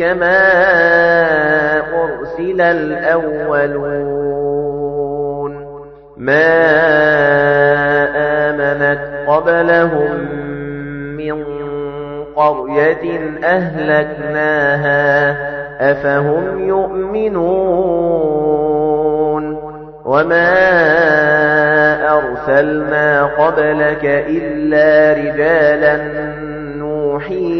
كما أرسل الأولون ما آمنت قبلهم من قرية أهلكناها أفهم يؤمنون وما أرسلنا قبلك إلا رجالا نوحي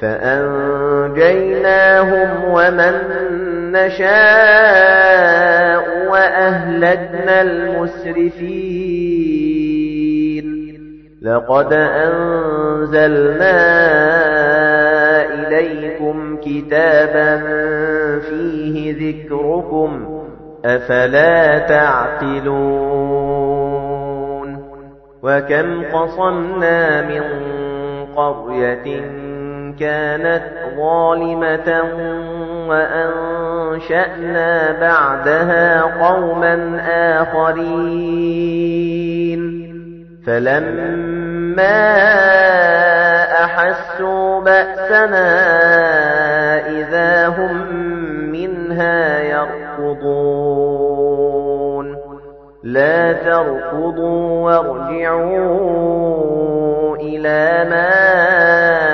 فأنجيناهم ومن نشاء وأهلكنا المسرفين. لقد أنزلنا إليكم كتابا فيه ذكركم أفلا تعقلون؟ وكم قصمنا من قرية كانت ظالمة وأنشأنا بعدها قوما آخرين. فلما أحسوا بأسنا إذا هم منها يركضون. لا تركضوا وارجعوا إلى ما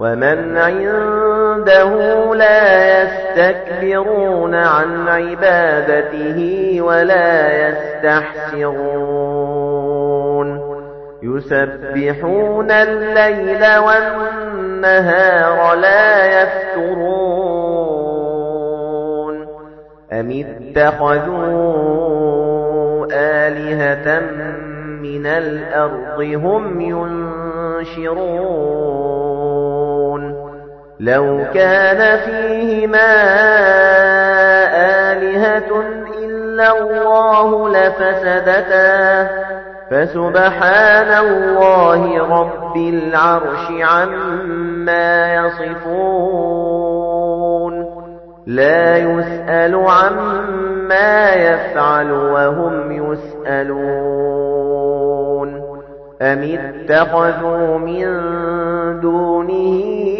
ومن عنده لا يستكبرون عن عبادته ولا يستحسرون. يسبحون الليل والنهار لا يفترون. أَمِ اتَّخَذُوا آلِهَةً مِنَ الْأَرْضِ هُمْ يُنشِرُونَ؟ لَوْ كَانَ فِيهِمَا آلِهَةٌ إِلَّا اللَّهُ لَفَسَدَتَا. فَسُبْحَانَ اللَّهِ رَبِّ الْعَرْشِ عَمَّا يَصِفُونَ. لَا يُسْأَلُ عَمَّا يَفْعَلُ وَهُمْ يُسْأَلُونَ. أَمِ اتَّخَذُوا مِن دُونِهِ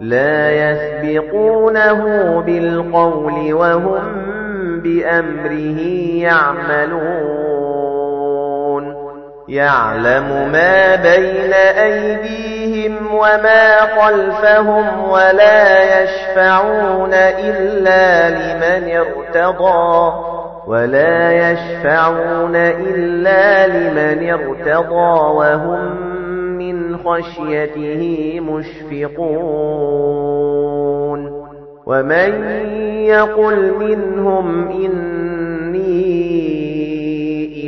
لَا يَسْبِقُونَهُ بِالْقَوْلِ وَهُمْ بِأَمْرِهِ يَعْمَلُونَ. يَعْلَمُ مَا بَيْنَ أَيْدِيهِمْ وَمَا خَلْفَهُمْ وَلَا يَشْفَعُونَ إِلَّا لِمَنِ ارْتَضَى. وَلَا يَشْفَعُونَ إِلَّا لِمَنِ ارْتَضَى وَهُمْ خَشْيَتِهِ مُشْفِقُونَ وَمَن يَقُلْ مِنْهُمْ إِنِّي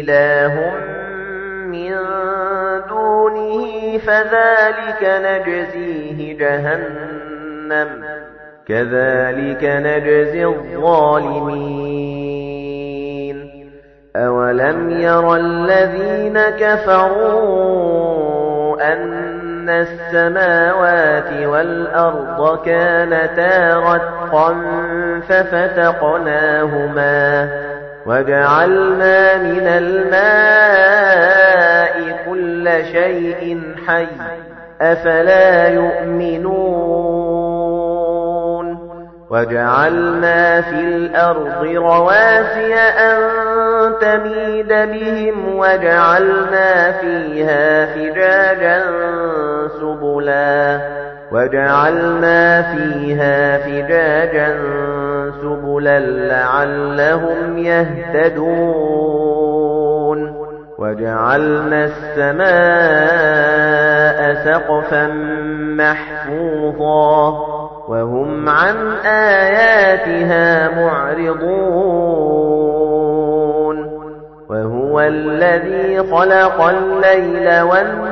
إِلَٰهٌ مِّن دُونِهِ فَذَلِكَ نَجْزِيهِ جَهَنَّمَ كَذَلِكَ نَجْزِي الظَّالِمِينَ أَوَلَمْ يَرَ الَّذِينَ كَفَرُوا أَنَّ السَّمَاوَاتِ وَالْأَرْضَ كَانَتَا رَتْقًا فَفَتَقْنَاهُمَا وَجَعَلْنَا مِنَ الْمَاءِ كُلَّ شَيْءٍ حَيٍّ أَفَلَا يُؤْمِنُونَ وَجَعَلْنَا فِي الْأَرْضِ رَوَاسِيَ أَن تَمِيدَ بِهِمْ وَجَعَلْنَا فِيهَا فِجَاجًا سُبُلًا وَجَعَلْنَا فِيهَا فِجَاجًا سُبُلًا لَّعَلَّهُمْ يَهْتَدُونَ وَجَعَلْنَا السَّمَاءَ سَقْفًا مَّحْفُوظًا وَهُمْ عَنْ آيَاتِهَا مُعْرِضُونَ وَهُوَ الَّذِي خَلَقَ اللَّيْلَ وَالنَّهَارَ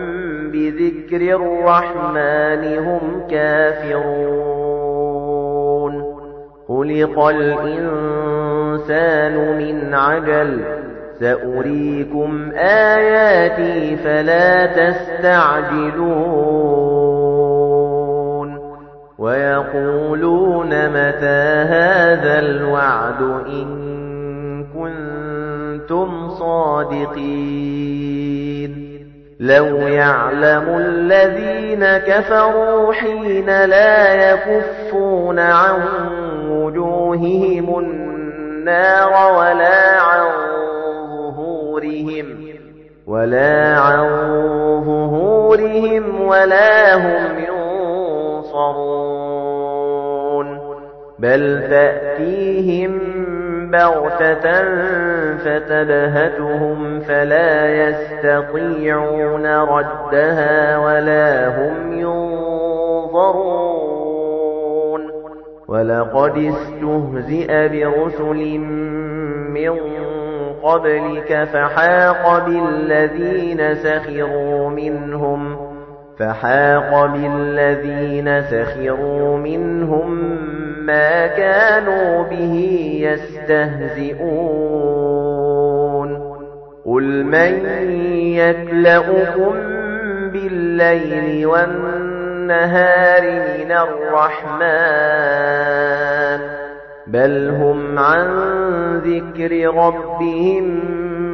بِذِكْرِ الرَّحْمَٰنِ هُمْ كَافِرُونَ. خُلِقَ الْإِنسَانُ مِنْ عَجَلٍ ۚ. سَأُرِيكُمْ آيَاتِي فَلَا تَسْتَعْجِلُونِ. وَيَقُولُونَ مَتَىٰ هَٰذَا الْوَعْدُ إِن كُنتُمْ صَادِقِينَ. لَوْ يَعْلَمُ الَّذِينَ كَفَرُوا حِينَ لَا يَكُفُّونَ عَن وُجُوهِهِمُ النَّارَ وَلَا عَن ظُهُورِهِمْ وَلَا عَن ظُهُورِهِمْ وَلَا هُمْ يُنصَرُونَ بَلْ تَأْتِيهِم بَغْتَةً فَتَبْهَتُهُمْ فَلَا يَسْتَطِيعُونَ رَدَّهَا وَلَا هُمْ يُنظَرُونَ. وَلَقَدِ اسْتُهْزِئَ بِرُسُلٍ مِّن قَبْلِكَ فَحَاقَ بِالَّذِينَ سَخِرُوا مِنْهُمْ فَحَاقَ بِالَّذِينَ سَخِرُوا مِنْهُم مَا كانوا به يستهزئون قل من يكلؤكم بالليل والنهار من الرحمن بل هم عن ذكر ربهم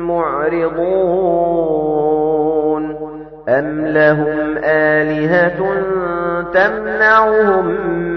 معرضون أم لهم آلهة تمنعهم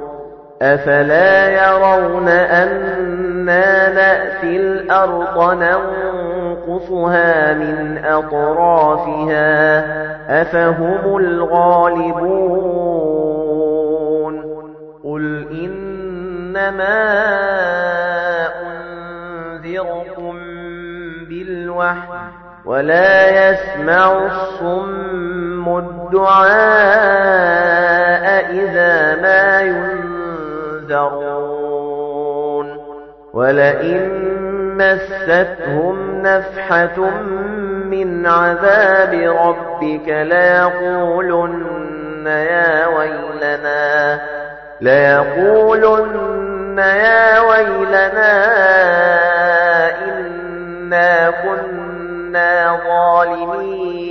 أَفَلَا يَرَوْنَ أَنَّا نَأْتِي الْأَرْضَ نَنقُصُهَا مِنْ أَطْرَافِهَا أَفَهُمُ الْغَالِبُونَ قُلْ إِنَّمَا أُنذِرُكُم بِالْوَحْيِ وَلَا يَسْمَعُ الصُّمُّ الدُّعَاءَ إِذَا مَا يُنذَرُونَ يُنذَرُونَ. وَلَئِن مَّسَّتْهُمْ نَفْحَةٌ مِّنْ عَذَابِ رَبِّكَ لَيَقُولُنَّ يَا وَيْلَنَا لَيَقُولُنَّ يَا وَيْلَنَا إِنَّا كُنَّا ظَالِمِينَ.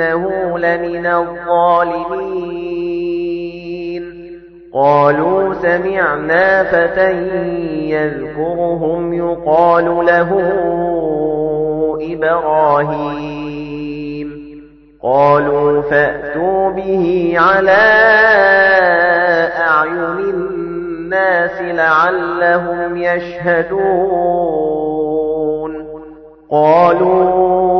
إِنَّهُ لَمِنَ الظَّالِمِينَ قَالُوا سَمِعْنَا فَتًى يَذْكُرُهُمْ يُقَالُ لَهُ إِبْرَاهِيمُ قَالُوا فَأْتُوا بِهِ عَلَى أَعْيُنِ النَّاسِ لَعَلَّهُمْ يَشْهَدُونَ قَالُوا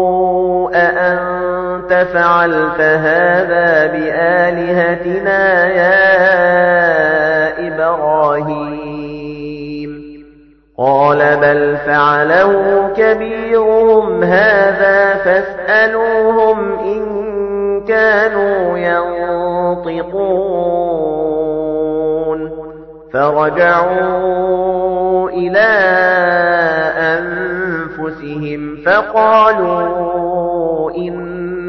فَعَلْتَ هَذَا بِآلِهَتِنَا يَا إِبْرَاهِيمُ. قَالَ بَلْ فَعَلَهُ كَبِيرُهُمْ هَذَا فَاسْأَلُوهُمْ إِن كَانُوا يَنطِقُونَ. فَرَجَعُوا إِلَى أَنفُسِهِمْ فَقَالُوا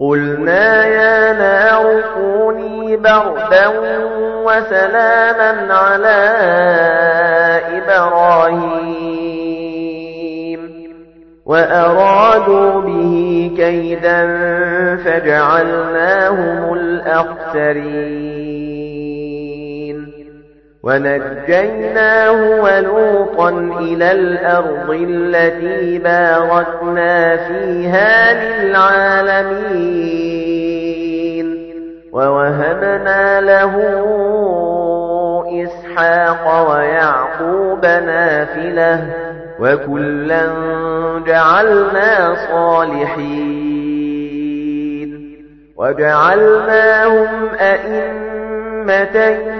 قُلْنَا يَا نَارُ كُونِي بَرْدًا وَسَلَامًا عَلَىٰ إِبْرَاهِيمَ وَأَرَادُوا بِهِ كَيْدًا فَجَعَلْنَاهُمُ الْأَخْسَرِينَ وَنَجَّيْنَاهُ وَلُوطًا إِلَى الْأَرْضِ الَّتِي بَارَكْنَا فِيهَا لِلْعَالَمِينَ. وَوَهَبْنَا لَهُ إِسْحَاقَ وَيَعْقُوبَ نَافِلَةً وَكُلًّا جَعَلْنَا صَالِحِينَ. وَجَعَلْنَاهُمْ أَئِمَّةً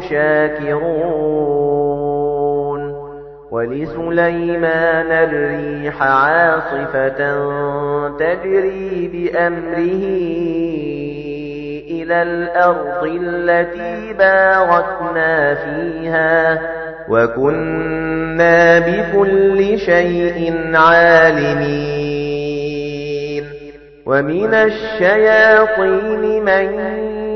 شَاكِرُونَ وَلِسُلَيْمَانَ الرِّيحَ عَاصِفَةً تَجْرِي بِأَمْرِهِ إِلَى الْأَرْضِ الَّتِي بَارَكْنَا فِيهَا وَكُنَّا بِكُلِّ شَيْءٍ عَالِمِينَ. وَمِنَ الشَّيَاطِينِ مَن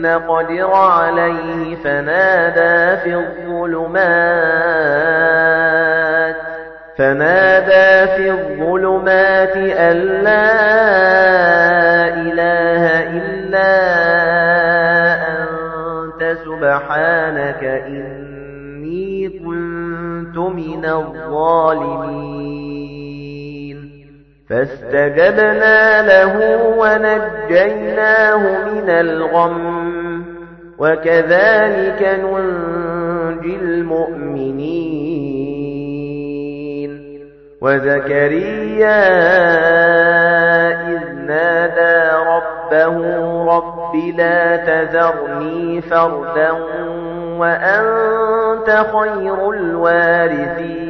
نَّقْدِرَ عَلَيْهِ فَنَادَىٰ فِي الظُّلُمَاتِ فَنَادَىٰ فِي الظُّلُمَاتِ أَن لَّا إِلَٰهَ إِلَّا أَنتَ سُبْحَانَكَ إِنِّي كُنتُ مِنَ الظَّالِمِينَ فَاسْتَجَبْنَا لَهُ وَنَجَّيْنَاهُ مِنَ الْغَمِّ وَكَذَلِكَ نُنجِي الْمُؤْمِنِينَ. وَزَكَرِيَّا إِذْ نَادَى رَبَّهُ رَبِّ لَا تَذَرْنِي فَرْدًا وَأَنْتَ خَيْرُ الْوَارِثِينَ.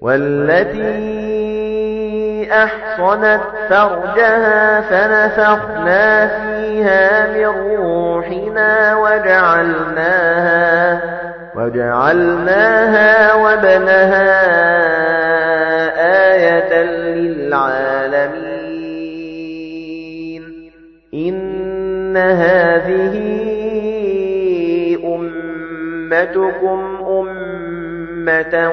وَالَّتِي أَحْصَنَتْ فَرْجَهَا فَنَفَخْنَا فِيهَا مِنْ رُوحِنَا وَجَعَلْنَاهَا وَجَعَلْنَاهَا وَابْنَهَا آيَةً لِلْعَالَمِينَ. إِنَّ هَذِهِ أُمَّتُكُمْ أُمَّةً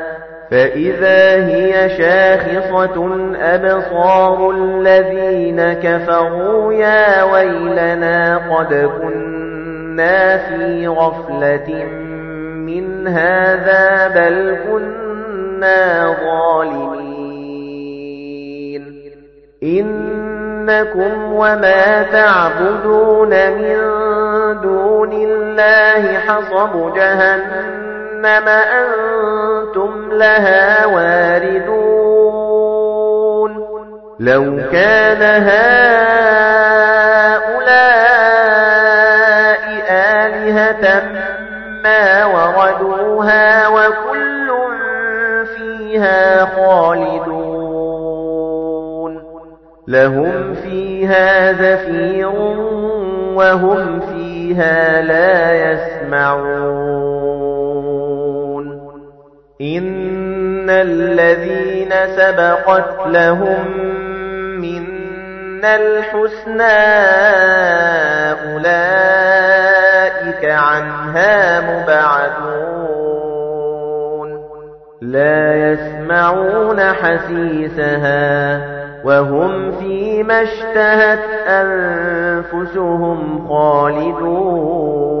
فَإِذَا هِيَ شَاخِصَةٌ أَبْصَارُ الَّذِينَ كَفَرُوا يَا وَيْلَنَا قَدْ كُنَّا فِي غَفْلَةٍ مِنْ هَذَا بَلْ كُنَّا ظَالِمِينَ إِنَّكُمْ وَمَا تَعْبُدُونَ مِن دُونِ اللَّهِ حَصَبُ جَهَنَّمَ أَنتُمْ لَهَا وَارِدُونَ. لَوْ كَانَ هَؤُلَاءِ آلِهَةً مَا وَرَدُوهَا وَكُلٌّ فِيهَا خَالِدُونَ. لَهُمْ فِيهَا زَفِيرٌ وَهُمْ فِيهَا لَا يَسْمَعُونَ. إِنَّ الَّذِينَ سَبَقَتْ لَهُم مِّنَّا الْحُسْنَى أُولَئِكَ عَنْهَا مُبْعَدُونَ لَا يَسْمَعُونَ حَسِيسَهَا وَهُمْ فِيمَا اشْتَهَتْ أَنفُسُهُمْ خَالِدُونَ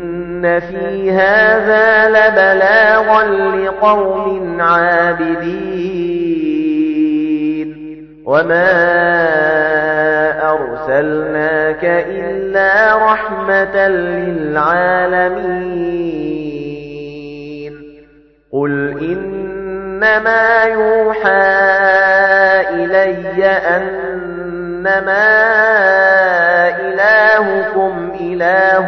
فِي هَذَا لَبَلَاغًا لِقَوْمٍ عَابِدِينَ وَمَا أَرْسَلْنَاكَ إِلَّا رَحْمَةً لِلْعَالَمِينَ قُلْ إِنَّمَا يُوحَى إِلَيَّ أَنَّمَا إِلَٰهُكُمْ إِلَٰهٌ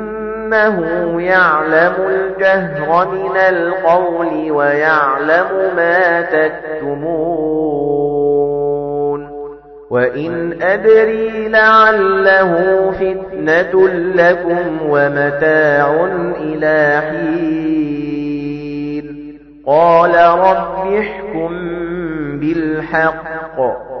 إِنَّهُ يَعْلَمُ الْجَهْرَ مِنَ الْقَوْلِ وَيَعْلَمُ مَا تَكْتُمُونَ وَإِنْ أَدْرِي لَعَلَّهُ فِتْنَةٌ لَكُمْ وَمَتَاعٌ إِلَى حِينٍ. قَالَ رَبِّ احْكُم بِالْحَقِّ.